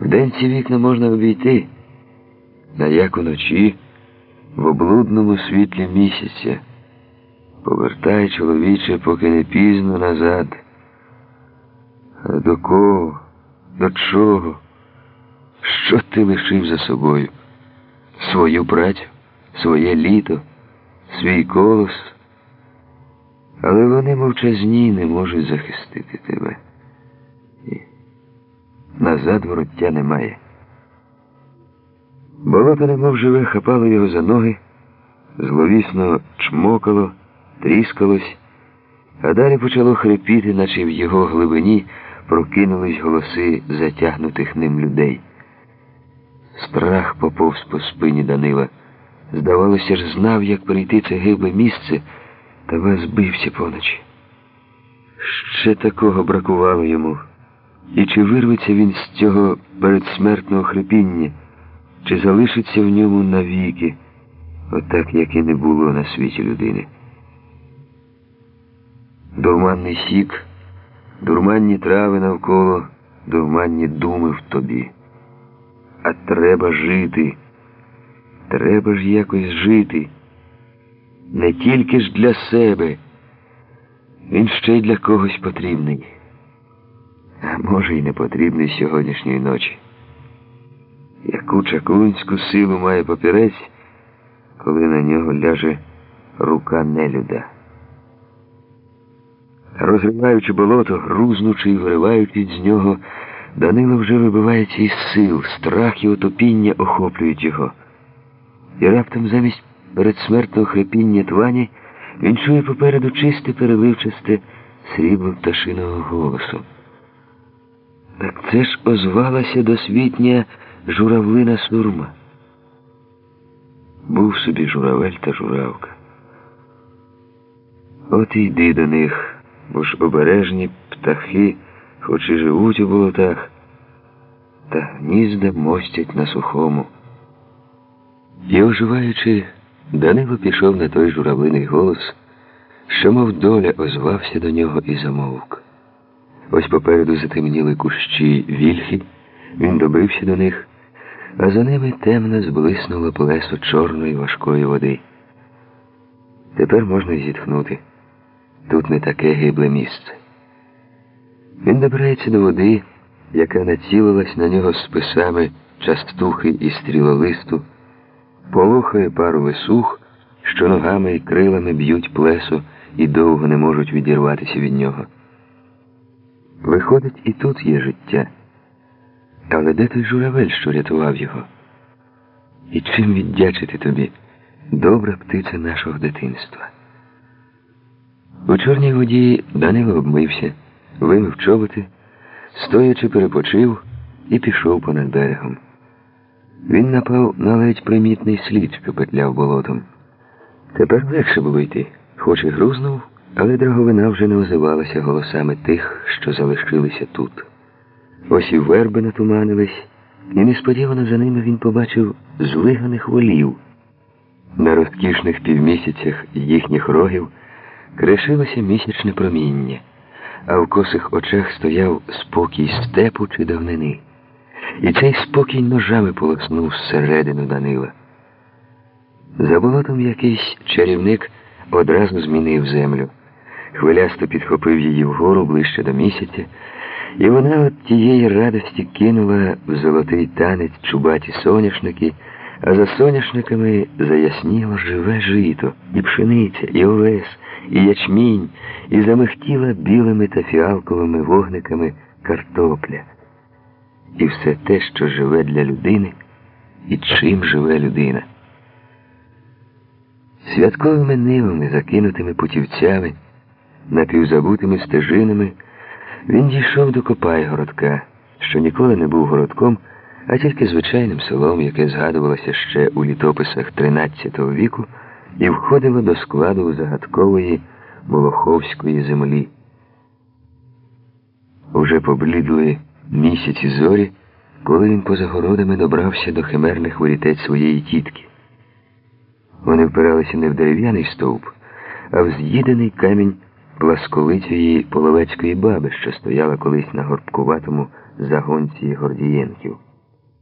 Вдень ці вікна можна обійти, на як уночі в облудному світлі місяця. Повертай, чоловіче, поки не пізно назад. А до кого? До чого? Що ти лишив за собою? Свою працю, своє літо, свій колос. Але вони мовчазні не можуть захистити тебе. І назад вороття немає. Болото немов живе, хапало його за ноги, зловісно чмокало, тріскалось, а далі почало хрипіти, наче в його глибині прокинулись голоси затягнутих ним людей. Страх поповз по спині Данила. Здавалося ж, знав, як прийти це гибле місце, та вас збився поночі. Ще такого бракувало йому. І чи вирветься він з цього передсмертного хрипіння, чи залишиться в ньому навіки, отак, як і не було на світі людини. Дурманний сік, дурманні трави навколо, дурманні думи в тобі. А треба жити. Треба ж якось жити. Не тільки ж для себе. Він ще й для когось потрібний. А може, й не потрібний сьогоднішньої ночі. Яку чаклунську силу має папірець, коли на нього ляже рука нелюда. Розриваючи болото, грузнучи і вириваючись з нього, Данило вже вибивається із сил, страх і отопіння охоплюють його. І раптом замість передсмертного хрипіння твані він чує попереду чисте переливчасте срібло пташиного голосу. Так це ж озвалася досвітня журавлина сурма. Був собі журавель та журавка. От і йди до них, бо ж обережні птахи, хоч і живуть у болотах, та гнізда мостять на сухому. І, оживаючи, Данило пішов на той журавлиний голос, що, мов доля, озвався до нього і замовк. Ось попереду затемніли кущі вільхи, він добився до них, а за ними темно зблиснуло плесо чорної важкої води. Тепер можна зітхнути. Тут не таке гибле місце. Він добирається до води, яка націлилась на нього списами частухи і стрілолисту, полохає пару висух, що ногами і крилами б'ють плесо і довго не можуть відірватися від нього. Виходить, і тут є життя. Але де той журавель, що рятував його? І чим віддячити тобі, добра птиця нашого дитинства? У чорній воді Данило обмився, вимив чоботи, стоячи перепочив і пішов понад берегом. Він напав на ледь примітний слід, що петляв болотом. Тепер легше було йти, хоч і грузнув, але драговина вже не озивалася голосами тих, що залишилися тут. Ось і верби натуманились, і несподівано за ними він побачив злиганих волів. На розкішних півмісяцях їхніх рогів кришилося місячне проміння, а в косих очах стояв спокій степу чи давнини. І цей спокій ножами полоснув зсередину Данила. За болотом якийсь чарівник одразу змінив землю. Хвилясто підхопив її вгору ближче до місяця, і вона от тієї радості кинула в золотий танець чубаті соняшники, а за соняшниками заясніло живе жито, і пшениця, і овес, і ячмінь, і замихтіла білими та фіалковими вогниками картопля. І все те, що живе для людини, і чим живе людина. Святковими нивами, закинутими путівцями, напівзабутими стежинами, він дійшов до Копайгородка, що ніколи не був городком, а тільки звичайним селом, яке згадувалося ще у літописах XIII віку і входило до складу загадкової Молоховської землі. Уже поблідли місяці зорі, коли він поза городами добрався до химерних ворітець своєї тітки. Вони впиралися не в дерев'яний стовп, а в з'їдений камінь пласковитої половецької баби, що стояла колись на горбкуватому загонці Гордієнків.